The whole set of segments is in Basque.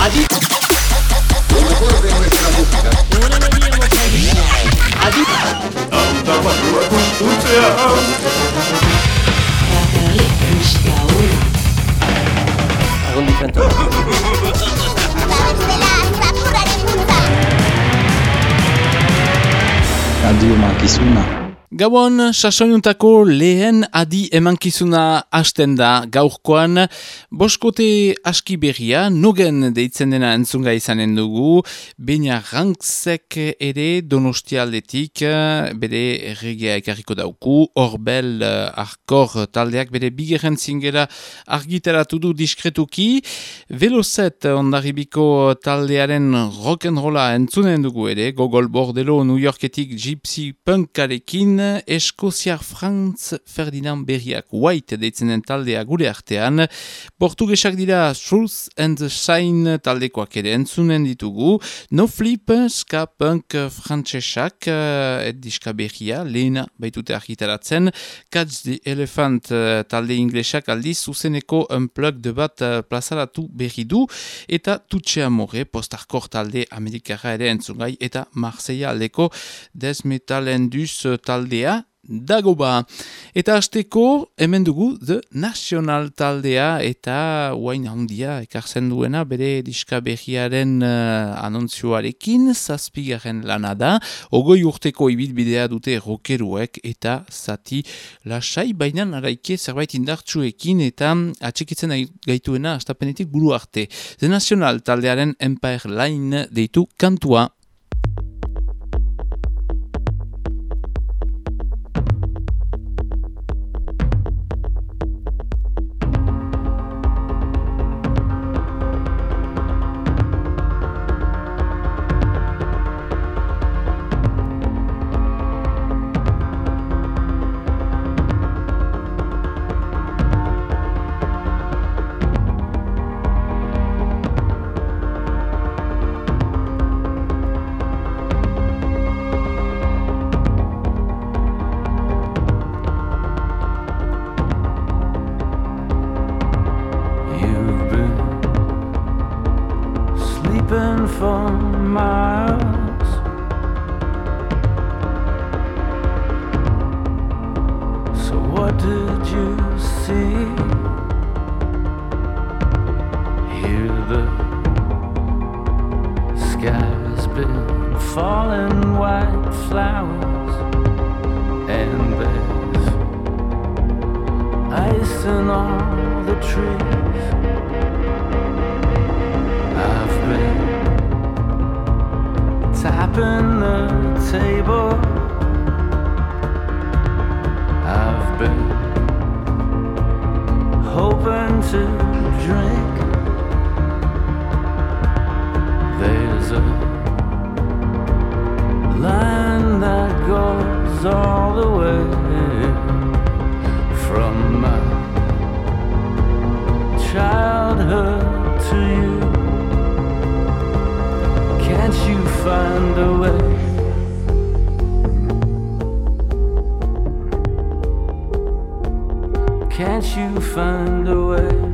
Adi... Adi... Agundi kantu. Radio Makizuna. Gabon, sasoinuntako lehen adi emankizuna hasten da gaurkoan. Boskote aski berria, nogen deitzen dena entzunga izanen dugu. Baina rantzek ere donostialdetik, bere erregea ekarriko dauku. Horbel arkor taldeak bere bigeren zingera argitaratu du diskretuki. Velozet ondarribiko taldearen rock'n'rolla entzunen dugu ere. Gogol Bordelo New Yorketik gypsy punkarekin Eskoziar Franz Ferdinand Berriak White deitzen den taldea gure artean. Portugesak dira Truth and Shine taldekoak ere entzunen ditugu. No Flip, Ska Punk Frantsesak, uh, et diska berria, lehena baitute argitaratzen. Catch the Elephant uh, talde inglesak aldiz zuzeneko unplugged bat uh, plazaratu berri du. Eta Tutxe Amore, postarkor talde amerikara ere entzungai. Eta Marseilla aldeko Death Metal taldea dago ba. Eta hasteko hemen dugu The National taldea eta guain handia ekartzen duena bere diska behiaren uh, anontzioarekin zazpigaren lana da. Ogoi urteko ibilbidea dute rokeruek eta zati lasai baina araike zerbait indartsuekin eta atxikitzen gaituena astapenetik buru arte. The National taldearen Empire Line deitu kantua. find a way. Can't you find a way?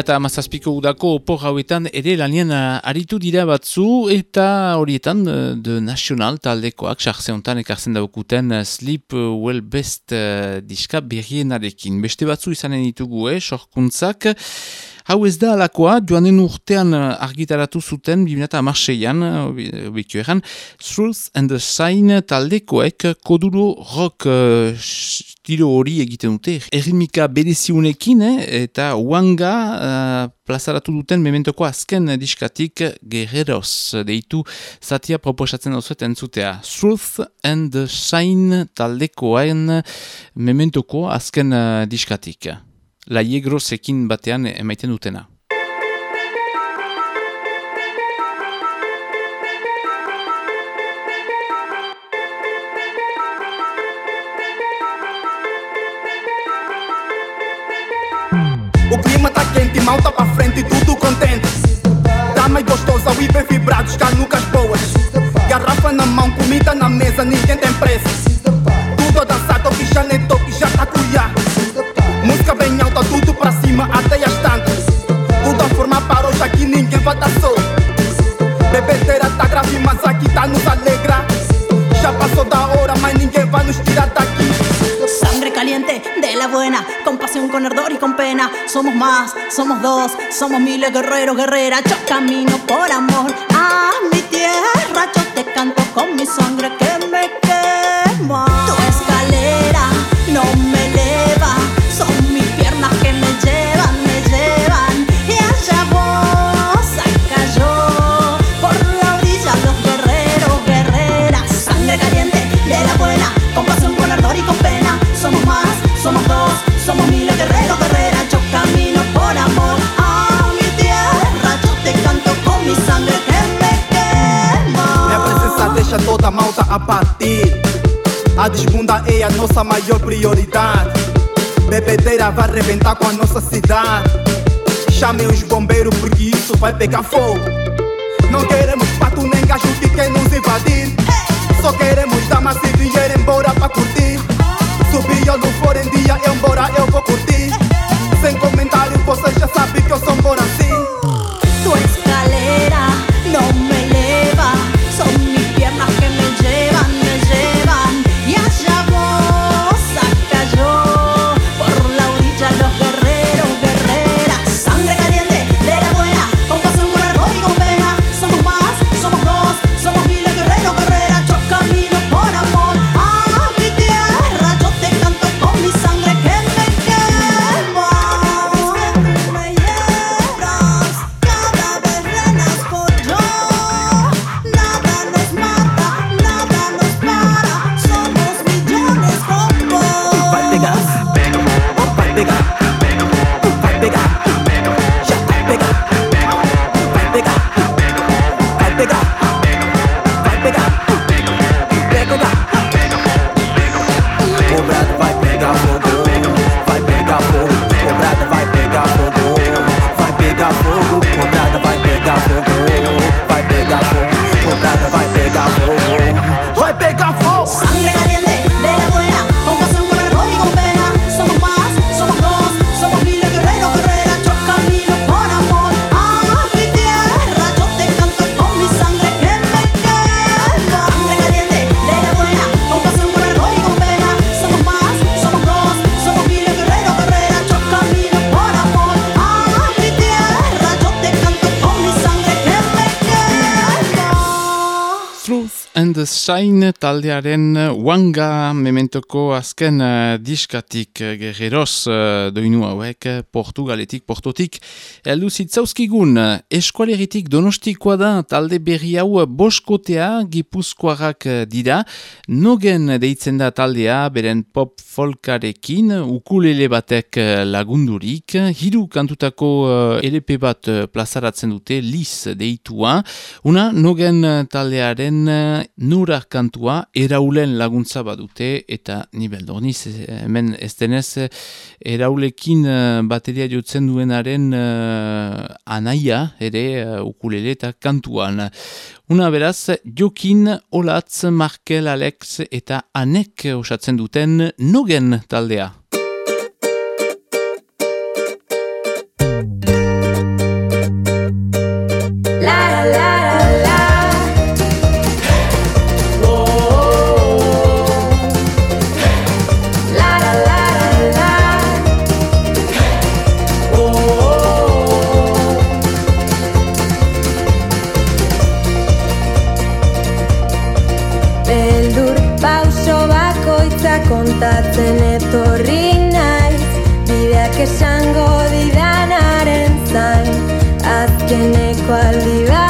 Eta mazazpiko udako opor hauetan ere lanien uh, aritu dira batzu eta horietan uh, de national taldekoak sartzeontan ekartzen daukuten uh, Sleep Well Best diska berrienarekin. Beste batzu izanen ditugu, eh, sorkuntzak. Hau ez da alakoa, joanen urtean argitaratu zuten, bimena amarsean, obikio eran, Truth and the Sign taldekoek koduro rock uh, estilo hori egiten dute. Errimika bereziunekin eh, eta wanga uh, plazaratu duten mementoko azken diskatik Guerreros deitu zatia proposatzen dauzuet entzutea. Truth and Shine taldekoen mementoko azken uh, diskatik. Laiegrosekin batean emaiten dutena. O clima tá quente, mal tá pra frente, tudo contente. Tá mais gostoso, ao hiper vibrados, canucas boas. Garrafa na mão, comida na mesa, ninguém tem pressa. Tudo a dançar, toque já nem toque, já tá. Música bem pra cima, até as tantas. Tudo a formar para hoje aqui, ninguém sol. Bebedeira tá grave, mas aqui tá nos alegra. Já passou da hora, mas ninguém vai nos tirar daqui. Sangre caliente de la buena, con pasión, con ardor y con pena. Somos más, somos dos, somos miles guerreros, guerreras. Yo camino por amor a mi tierra. Yo te canto con mi sangre que me quema. A desbunda é a nossa maior prioridade. Bebedeira vai arrebentar com a nossa cidade. Chamem os bombeiros porque isso vai pegar fogo. Não queremos pato nem gajo que quer nos invadir. Só queremos damas e dinheiro embora pra curtir. Subir ou não for em dia, embora eu vou curtir. Sem Shine taldearen Wanga mementoko azken uh, diskatik uh, gerreroz uh, doinu hauek Portugaletik, Portotik. Eldu zitzauzkigun eskualeritik donostikoa da talde berri hau boskotea gipuzkoarrak dira. Nogen deitzen da taldea beren pop folkarekin ukulele batek lagundurik. Hiru kantutako uh, LP bat plazaratzen dute Liz deitua. Una nogen taldearen nura kantua eraulen laguntza badute eta ni beldorniz hemen ez denez eraulekin eh, bateria jotzen duenaren uh, anaia ere uh, ukulele eta kantuan. Una beraz, Jokin, Olatz, Markel, Alex eta Anek osatzen duten nogen taldea. cualidades.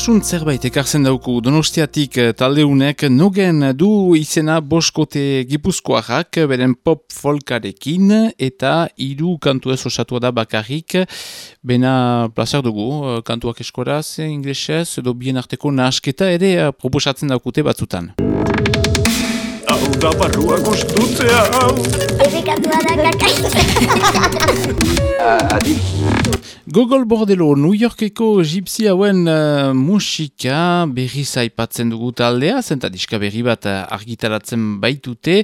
Freskotasun zerbait ekartzen dauku donostiatik eh, taldeunek nogen du izena boskote gipuzkoarrak beren pop folkarekin eta hiru kantu ez osatua da bakarrik bena plazar dugu eh, kantuak eskoraz, inglesez edo bien arteko nahasketa ere eh, proposatzen daukute batzutan. Da barrua gustutzea Errikatua da Adi. Gogol Bordelo, New Yorkeko gypsy hauen uh, musika berri zaipatzen dugu taldea, zenta diska berri bat uh, argitaratzen baitute.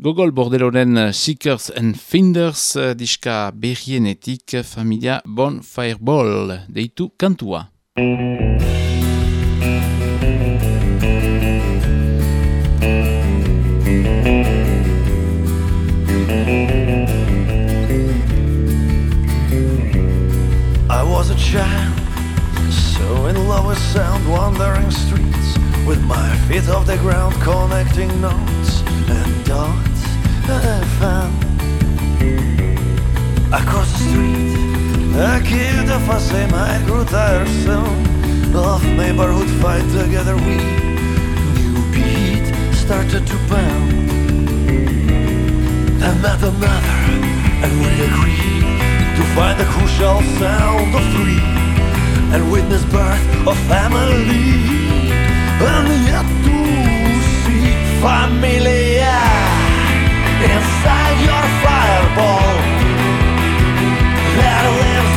Gogol Bordeloren uh, Seekers and Finders uh, diska berrienetik familia Bon Fireball deitu kantua. Child, so in love with sound, wandering streets, with my feet off the ground, connecting notes and dots I found. Across the street, a kid of a same height grew tired soon of neighborhood fight. Together we new beat started to pound. And met another, and we agreed to find the crucial sound of three and witness birth of family. And yet to see familia inside your fireball. There lives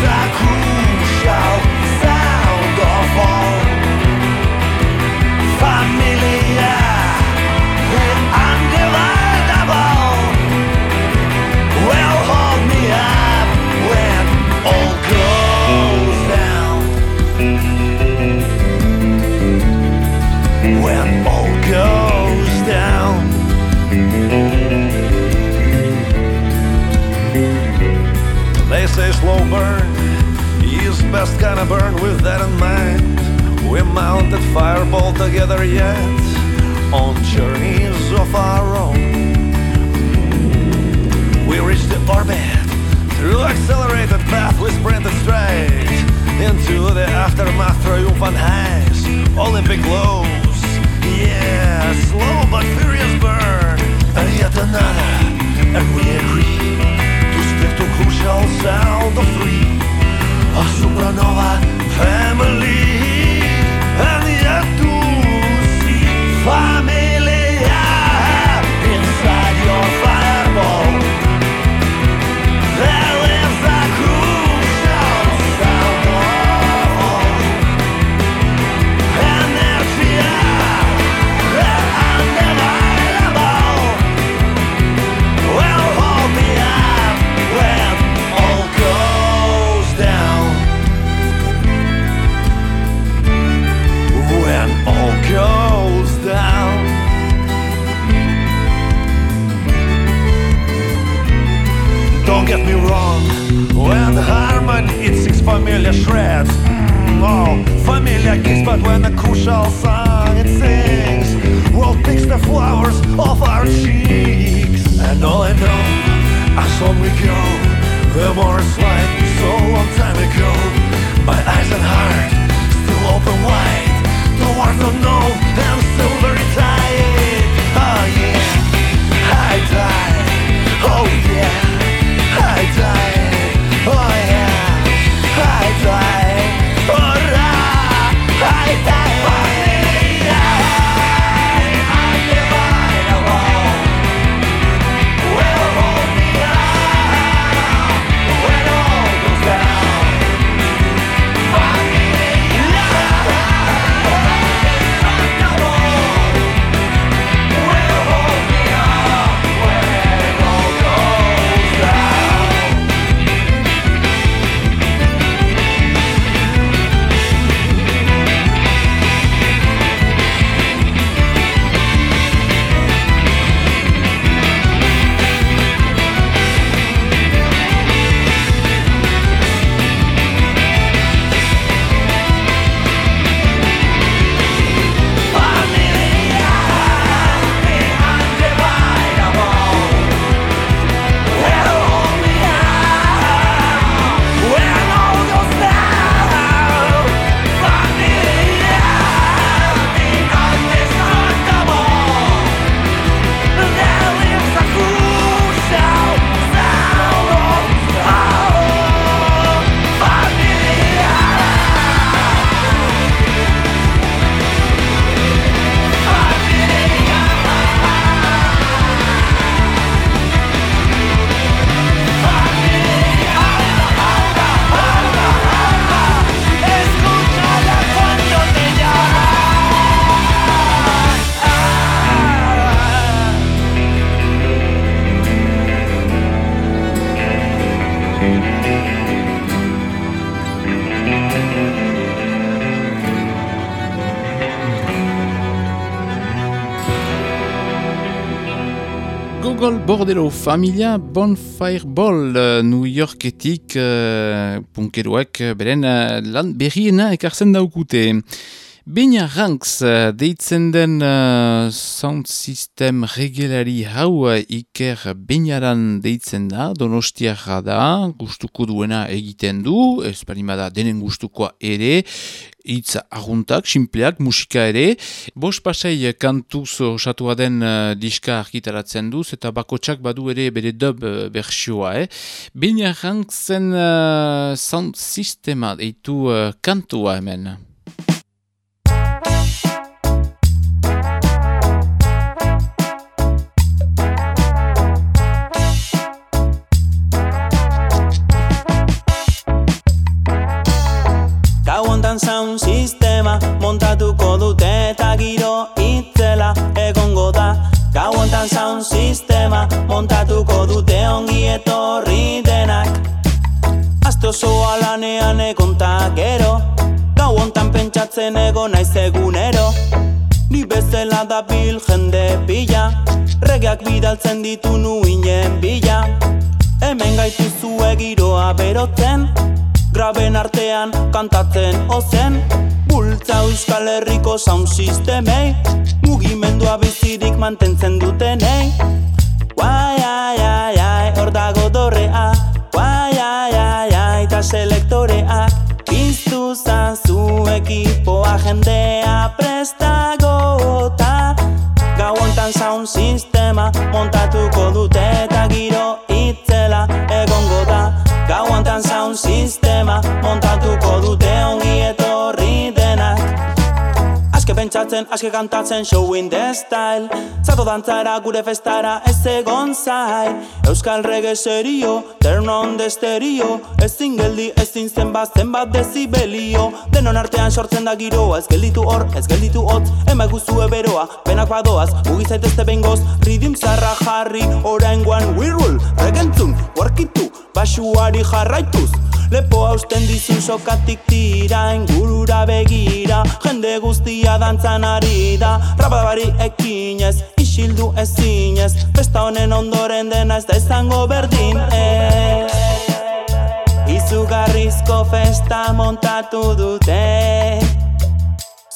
slow burn is best kind of burn with that in mind. We mounted fireball together yet on journeys of our own. We reached the orbit through accelerated path. We sprinted straight into the aftermath. Triumphant highs, Olympic lows. Yeah, slow but furious burn, and yet another. And we agree al cel de fruit. A supernova Family. And yet to see family familiar shreds. Mm, Oh, familiar gigs, but when a crucial song it sings, world picks the flowers off our cheeks. And all I know, as on we go, the more it's like so long time ago. My eyes and heart still open wide towards unknown and still very tired. Oh yeah, I die. Oh yeah. I died, Bordero familia Bonfire Ball uh, New Yorketik uh, punkeroek beren uh, lan berriena ekartzen daukute. Beina Ranks uh, deitzen den uh, sound system regelari hau uh, iker Beinaran deitzen da, donostiarra da, gustuko duena egiten du, ez da denen gustukoa ere, hitz arguntak, simpleak, musika ere. Bos pasei kantuz osatua den uh, diska argitaratzen duz, eta bakotsak badu ere bere dub uh, berxioa. Eh? Beina Ranksen uh, sound sistema deitu uh, kantua hemen. Montatuko dute ongi etorri denak. Azte osoa lanean egon gero. Gau ontan pentsatzen egon naiz egunero. Ni bezala da bil jende bila Regeak bidaltzen ditu nuinen bila. Hemen gaitu zue giroa berotzen. Graben artean kantatzen ozen. Bultza euskal herriko sound sistemei Mugimendua bizirik mantentzen dutenei Guai, ai, ai, ai, hor dago dorrea. Guai, ai, ai, ai, ta selektorea. Piztu zazu ekipoa jendea prestagota Gau ontan sound sistema montatuko dute eta giro itzela egongo da. Gau ontan sound sistema montatuko dute ongi etorri pentsatzen, aske kantatzen show in the style. Zato dantzara gure festara ez egon zai Euskal rege serio, turn on the stereo. Ezin geldi, ezin zenbat, zenbat dezibelio Denon artean sortzen da giroa Ez gelditu hor, ez gelditu hotz. Ema guzu eberoa, penak badoaz. Mugizaitezte bengoz, ridim zarra jarri. Oraingoan we rule, regentzun, warkitu basuari jarraituz Lepo hausten dizun sokatik tira ingurura begira Jende guztia dantzan ari da. Rababari ekinez, isildu ezinez Festa honen ondoren dena ez da izango berdin ez Izugarrizko festa montatu dute.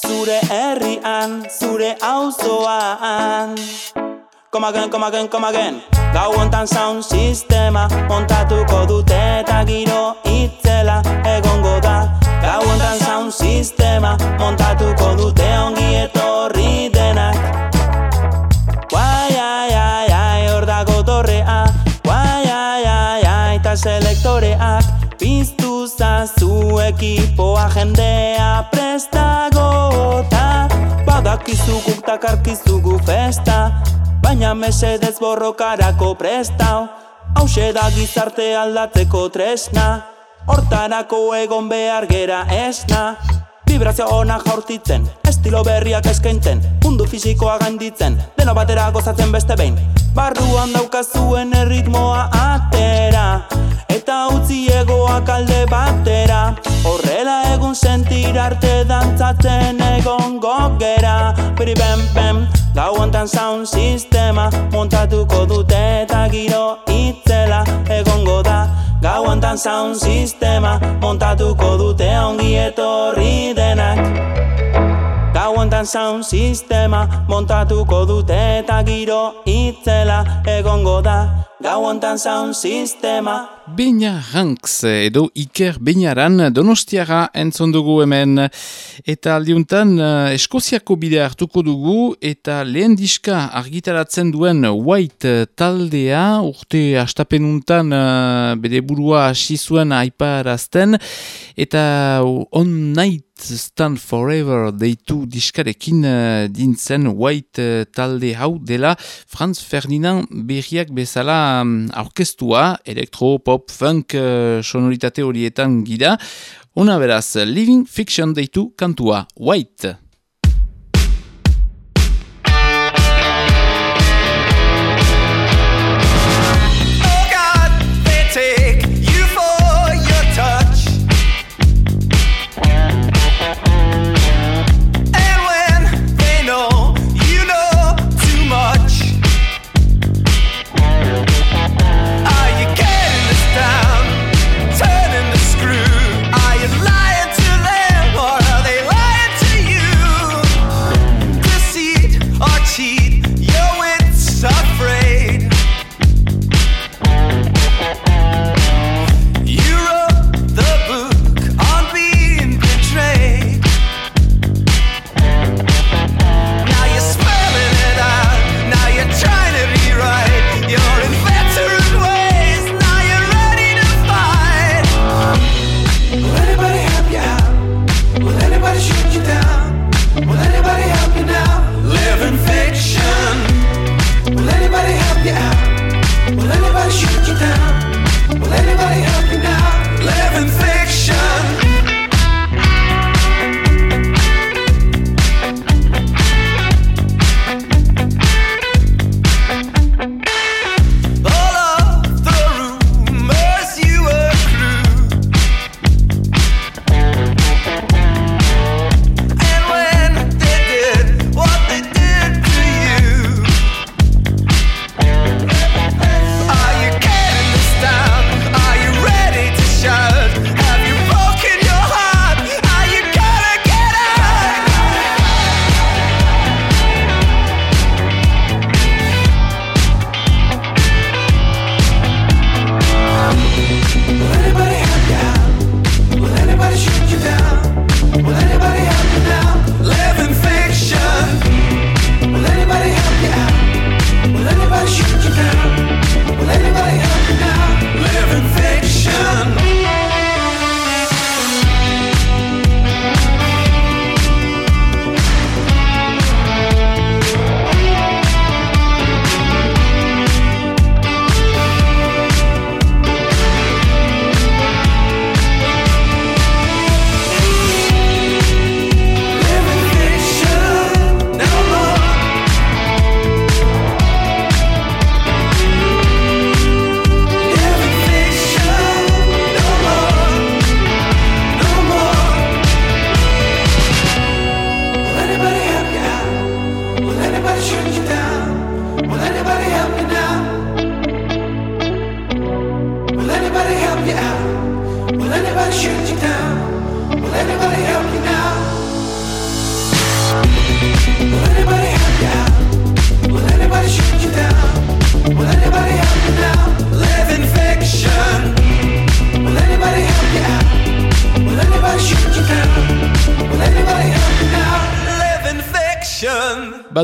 Zure herrian, zure auzoan Come again, come again, come again. Gau ontan sound sistema Montatuko dute eta giro itzela egongo da. Gau ontan sound sistema Montatuko dute ongi etorri denak. Guai, ai, ai, ai, hor dago torrea. Guai, ai, ai, ai, ta selektoreak Piztu zazu ekipoa jendea prestagota Badakizu guk takarkizugu festa baina mesedez borrokarako prestau Hau da gizarte aldatzeko tresna Hortarako egon behar gera esna Vibrazio ona jaurtitzen, estilo berriak eskaintzen Mundu fisikoa ganditzen, deno batera gozatzen beste behin. Barruan daukazuen erritmoa atera Eta utzi egoak alde batera. Horrela egun sentir arte dantzatzen egon gogera Peri bem bem, gau ontan sound sistema Montatuko dute eta giro itzela egongo da Gau ontan sound sistema Montatuko dute ongi etorri denak Gau ontan sound sistema Montatuko dute eta giro itzela egongo da. Gau ontan sound sistema. Beina Ranks edo Iker Beinaran donostiara entzon dugu hemen. Eta aldiuntan uh, Eskoziako bide hartuko dugu eta lehen diska argitaratzen duen White taldea urte astapenuntan uh, bere burua hasi zuen aiparazten. Eta on night Stand Forever deitu diskarekin uh, dintzen White uh, talde hau dela Franz Ferdinand berriak bezala um, aurkestua, elektro, pop, funk uh, sonoritate horietan gira. Una beraz, Living Fiction deitu kantua White.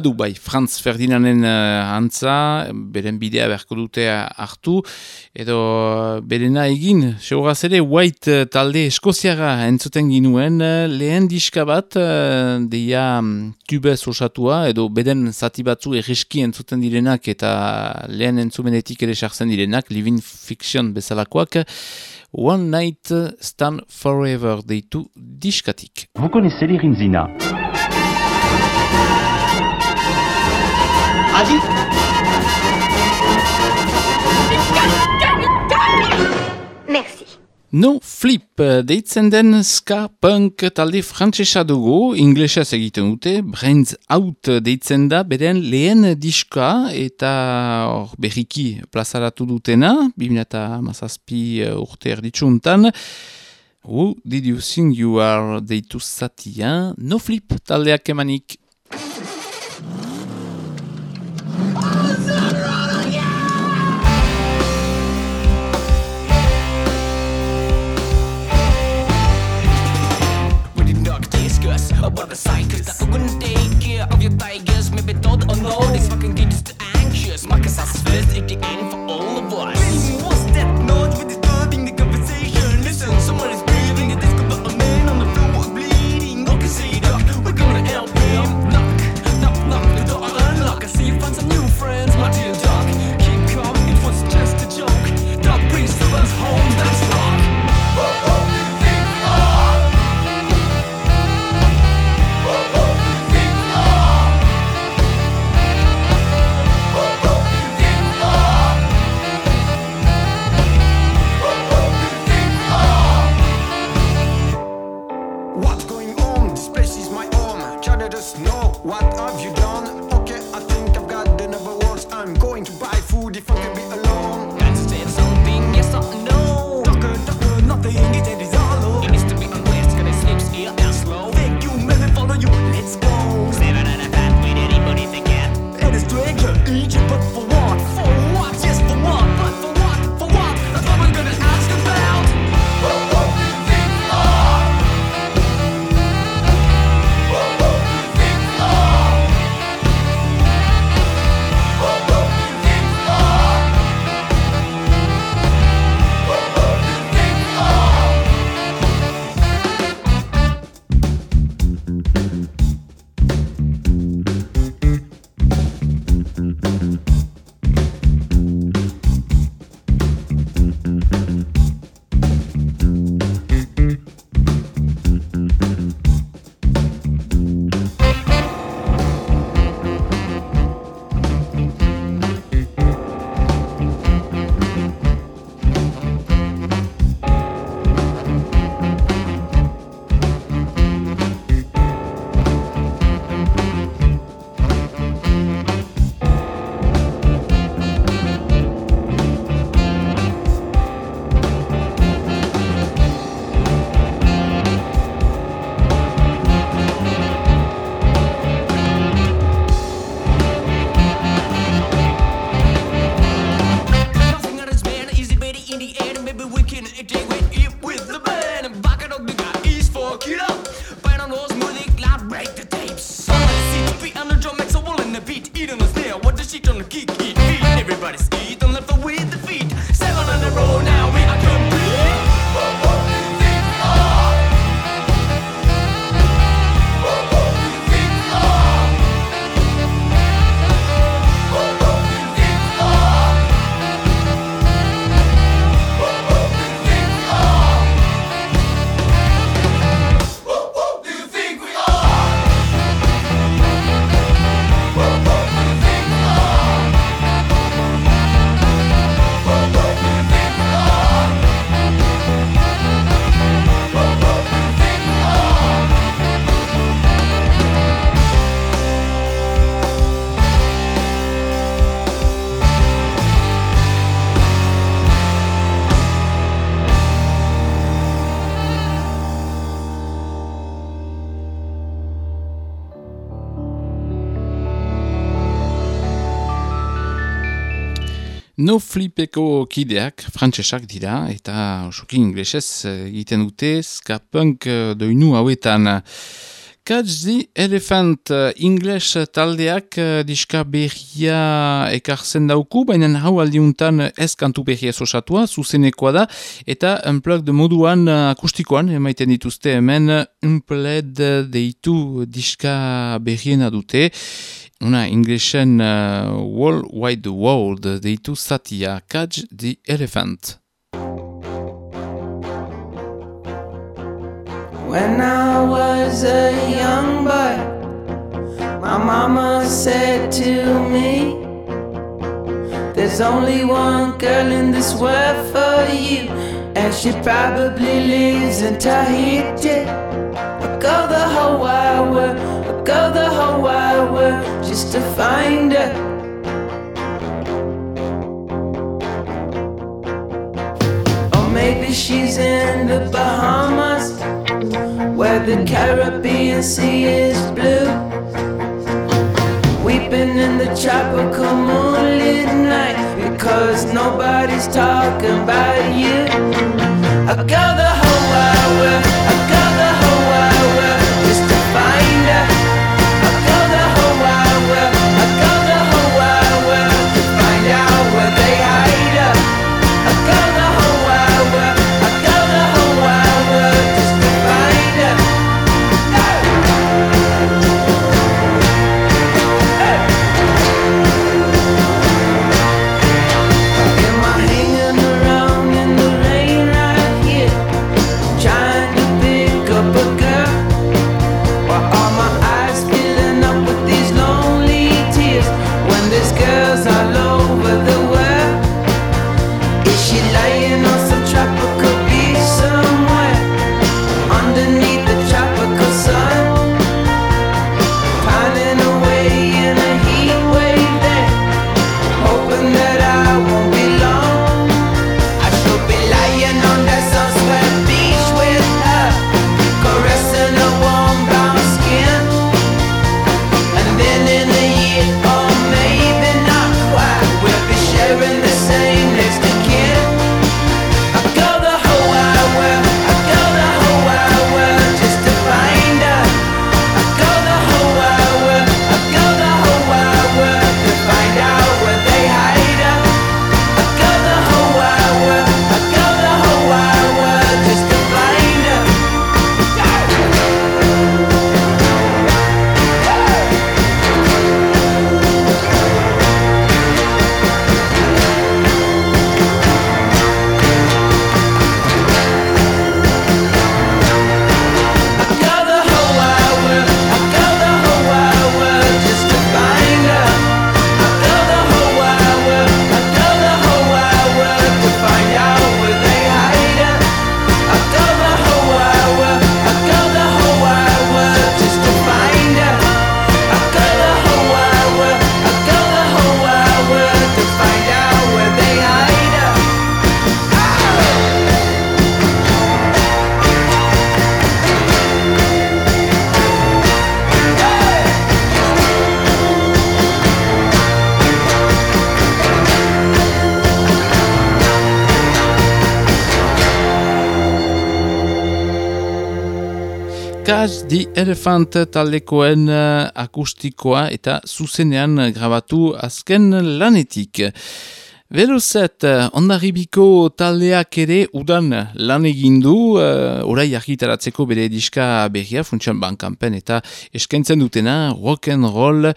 badu bai, Franz Ferdinanden uh, antza, beren bidea beharko dute hartu, edo berena egin, seuraz ere, White uh, talde eskoziara entzuten ginuen, uh, lehen diska bat, uh, deia mm, um, tube sosatua, edo beden zati batzu erriski entzuten direnak, eta lehen entzumenetik ere sartzen direnak, Living Fiction bezalakoak, One Night Stand Forever deitu diskatik. Vous connaissez les Rinzina? Rinzina? Merci. No Flip. Deitzen den ska punk talde frantsesa dugu, inglesez egiten dute, Brains Out deitzen da, beren lehen diska eta hor berriki plazaratu dutena, 2008 eh, urte erditsuntan, Who did you think you are deitu zatia, No Flip taldeak emanik. No flipeko kideak frantsesak dira eta osuki inglesez egiten dute skapunk eh, doinu hauetan. Catch the Elephant eh, English taldeak eh, diska berria ekartzen dauku, baina hau aldiuntan ez kantu behia sosatua, zuzenekoa da, eta unplugged moduan akustikoan, emaiten dituzte hemen, unplugged deitu diska behiena dute, una Englishen uh, World Wide World deitu zatia, Catch the Elephant. When I was a young boy, my mama said to me, There's only one girl in this world for you, and she probably lives in Tahiti. I go the whole wide world, go the whole wide world just to find her. Or oh, maybe she's in the Bahamas where the Caribbean Sea is blue. Weeping in the tropical moonlit night because nobody's talking about you. I go the whole wide world, Catch the Elephant taldekoen uh, akustikoa eta zuzenean grabatu azken lanetik. Berozet, ondarribiko taldeak ere udan lan egindu, uh, orai argitaratzeko bere diska berria, funtsan bankanpen eta eskentzen dutena, rock and roll,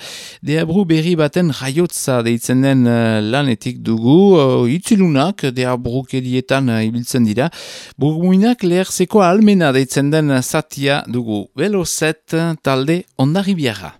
deabru berri baten jaiotza deitzen den uh, lanetik dugu, uh, itzilunak deabru kedietan uh, ibiltzen dira, burguinak leherzeko almena deitzen den zatia dugu. Berozet, talde ondarribiara.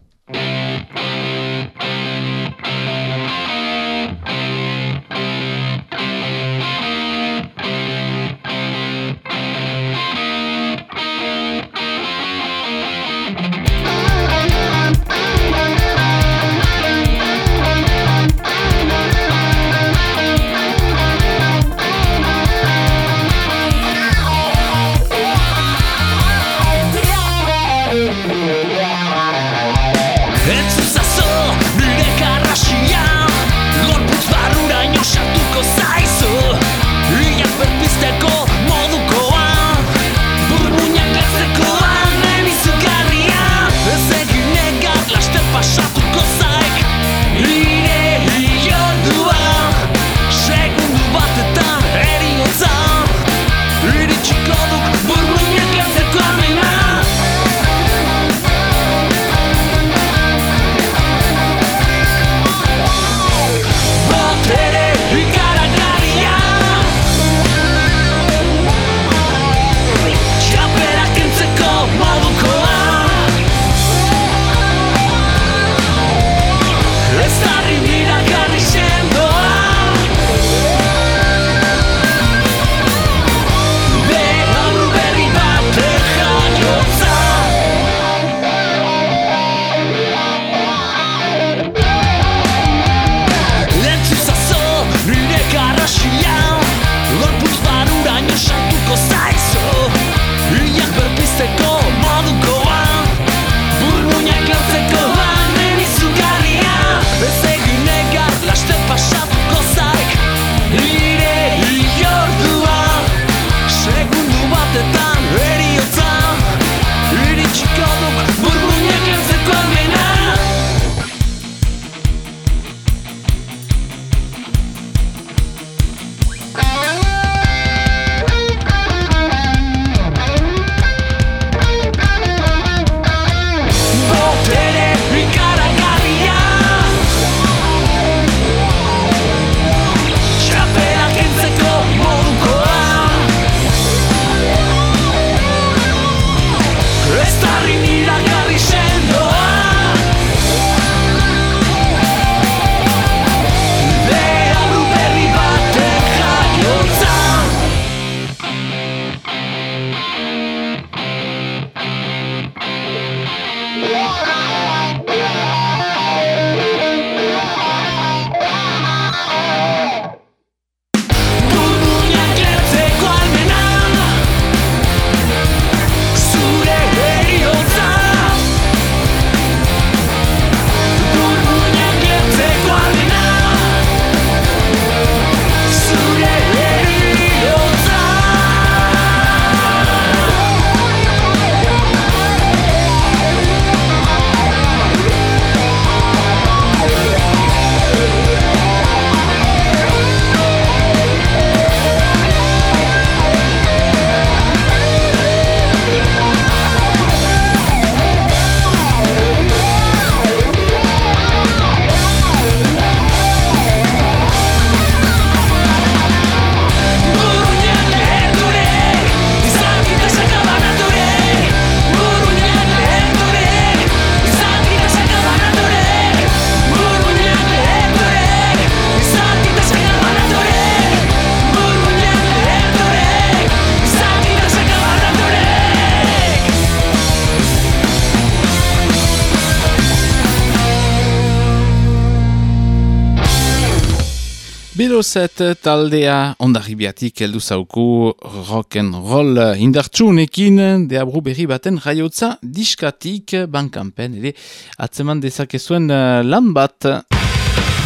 Berozet taldea ondarribiatik heldu zauku rock and roll indartsunekin deabru berri baten jaiotza diskatik bankanpen ere atzeman dezakezuen eh, lan bat.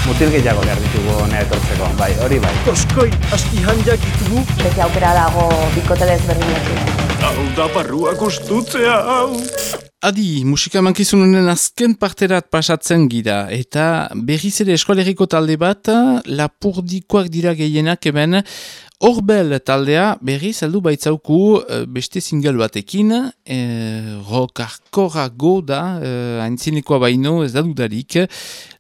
Mutil gehiago behar ditugu hona etortzeko, bai, hori bai. Oskoi, aski handiak ditugu. Beti aukera dago bikote desberdinekin. Hau da barruak ustutzea, hau. Adi, musika mankizununen azken parterat pasatzen gira, eta berriz ere eskualeriko talde bat, lapurdikoak dira gehienak hemen, Horbel taldea berriz aldu baitzauku uh, beste single batekin, e, rock arkorago da, uh, haintzinekoa baino ez da dudarik,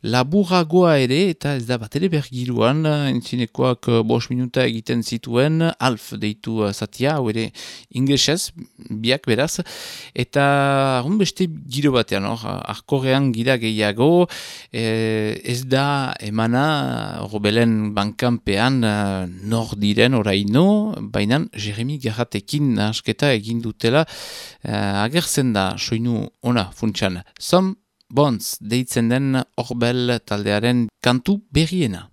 laburagoa ere eta ez da bat ere bergiruan, haintzinekoak uh, bos minuta egiten zituen, alf deitu zatia, hau ere inglesez, biak beraz, eta hon beste giro batean, hor, arkorean gira gehiago, ez da emana Horbelen bankanpean nor diren, oraino, baina Jeremy Gerratekin asketa egin dutela uh, agertzen da soinu ona funtsan. Some Bonds deitzen den Orbel taldearen kantu berriena.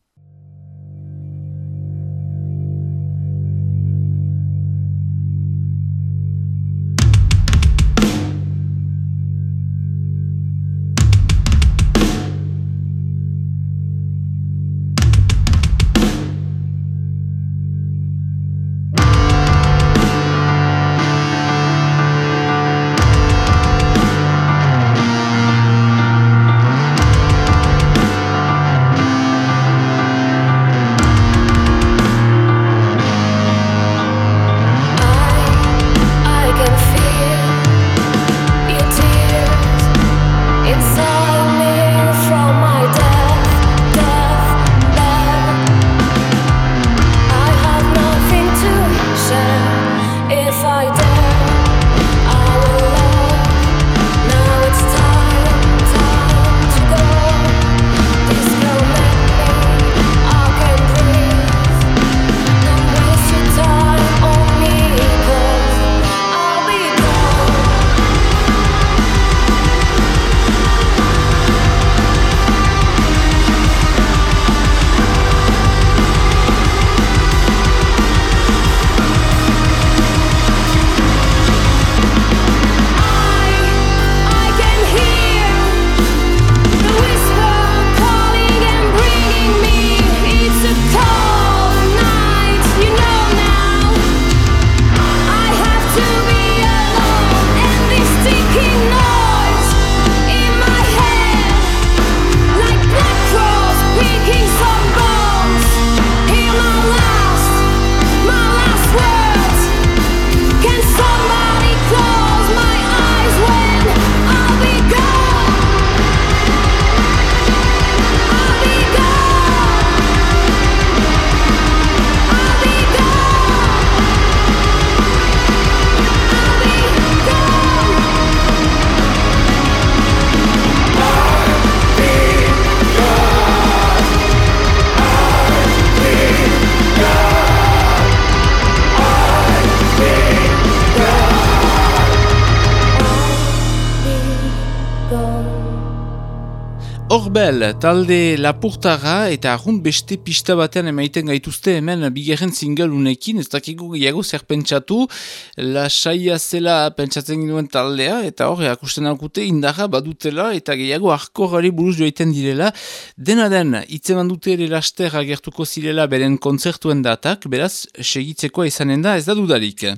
Orbel, talde lapurtara eta arrunt beste pista batean emaiten gaituzte hemen bigarren single unekin, ez dakigu gehiago zer pentsatu, la saia zela pentsatzen ginuen taldea, eta hor, akusten aukute indarra badutela, eta gehiago arkorari buruz joiten direla, dena den, itzeman dute ere laster agertuko zirela beren kontzertuen datak, beraz, segitzekoa izanen da, ez da dudarik.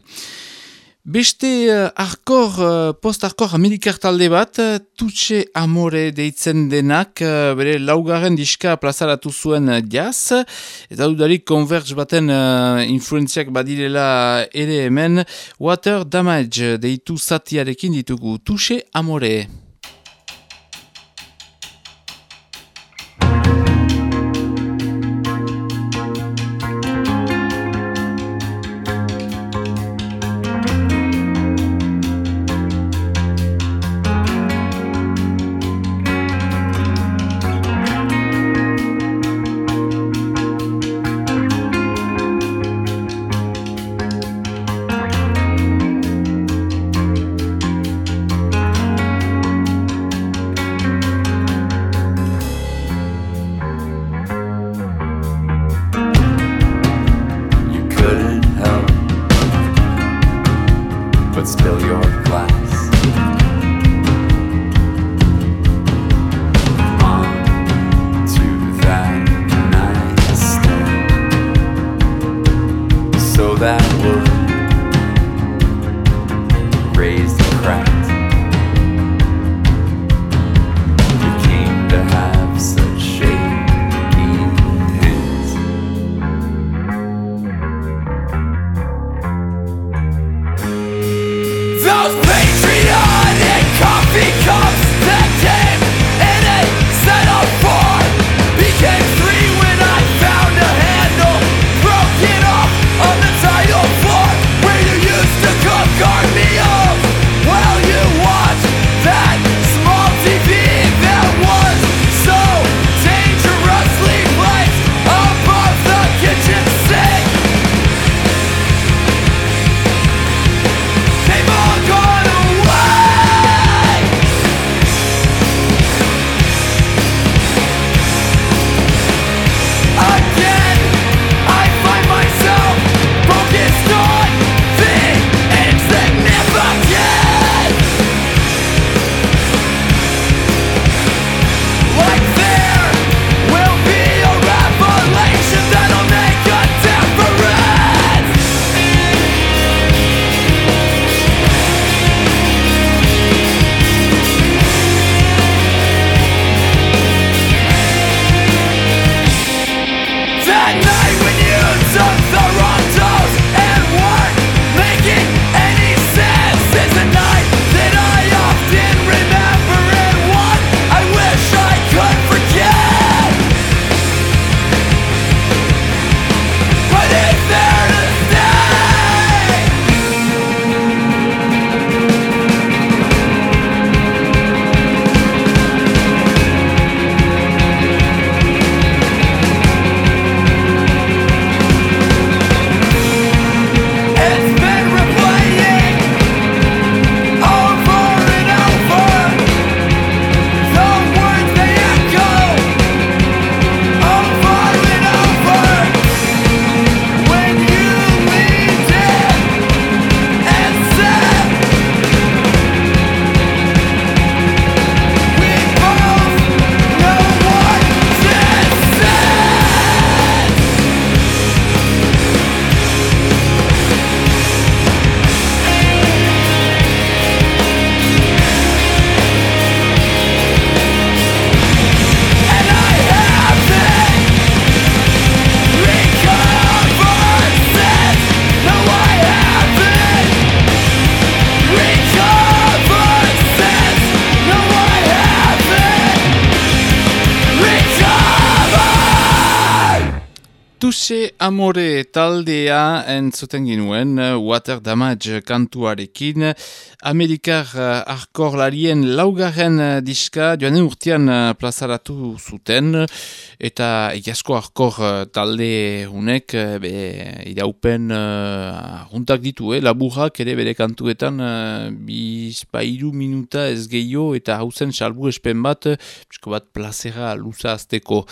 Beste uh, arkor, uh, post-arkor amerikar talde bat, uh, tutxe amore deitzen denak, bere laugarren diska plazaratu zuen jaz, eta dudarik konverts baten uh, influenziak badirela ere hemen, water damage deitu zatiarekin ditugu, tutxe amore. Amore taldea entzuten ginuen uh, Water Damage kantuarekin Amerikar uh, arkorlarien laugarren uh, diska joanen urtean uh, plazaratu zuten eta egiasko arkor uh, talde hunek uh, be, iraupen juntak ditu, eh? laburrak ere bere kantuetan uh, bizpairu minuta ez gehiago eta hauzen salbu espen bat, uh, bat plazera luza azteko.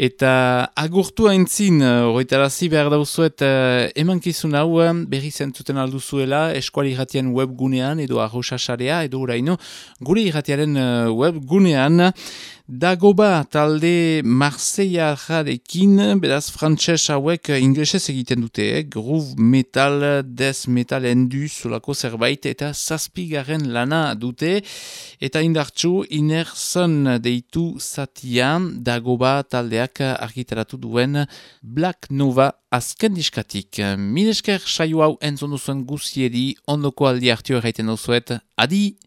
Eta agurtu haintzin horretarazi uh, behar dauzuet uh, emankizun hau uh, berri zentzuten alduzuela eskuali webgunean edo arrosasarea edo uraino gure irratiaren uh, webgunean Dagoba talde Marseilla jarekin, beraz frantses hauek inglesez egiten dute, eh? groove metal, death metal enduz, solako zerbait, eta zazpigaren lana dute, eta indartxu inerson deitu zatian, Dagoba taldeak argitaratu duen Black Nova azken diskatik. Minesker saio hau entzondu zuen guziedi, ondoko aldi hartio erraiten duzuet, adi!